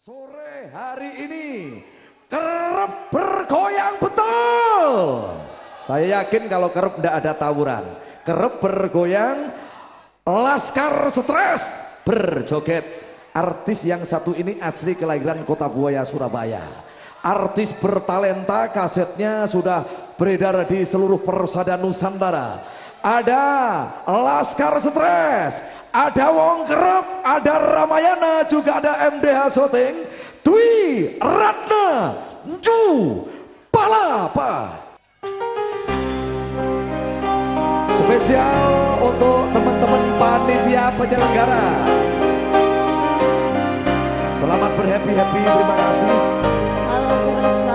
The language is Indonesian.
Sore hari ini kerep bergoyang betul. Saya yakin kalau kerep tidak ada tawuran. Kerep bergoyang, laskar stres berjoget. Artis yang satu ini asli kelahiran kota Buaya Surabaya. Artis bertalenta kasetnya sudah beredar di seluruh persada Nusantara. Ada Laskar Stres, ada Wong Kerep, ada Ramayana, juga ada MDH Soting, Dwi Ratna, Ju Palapa. Spesial untuk teman-teman panitia penyelenggara. Selamat berhappy-happy, terima kasih. Halo Kerep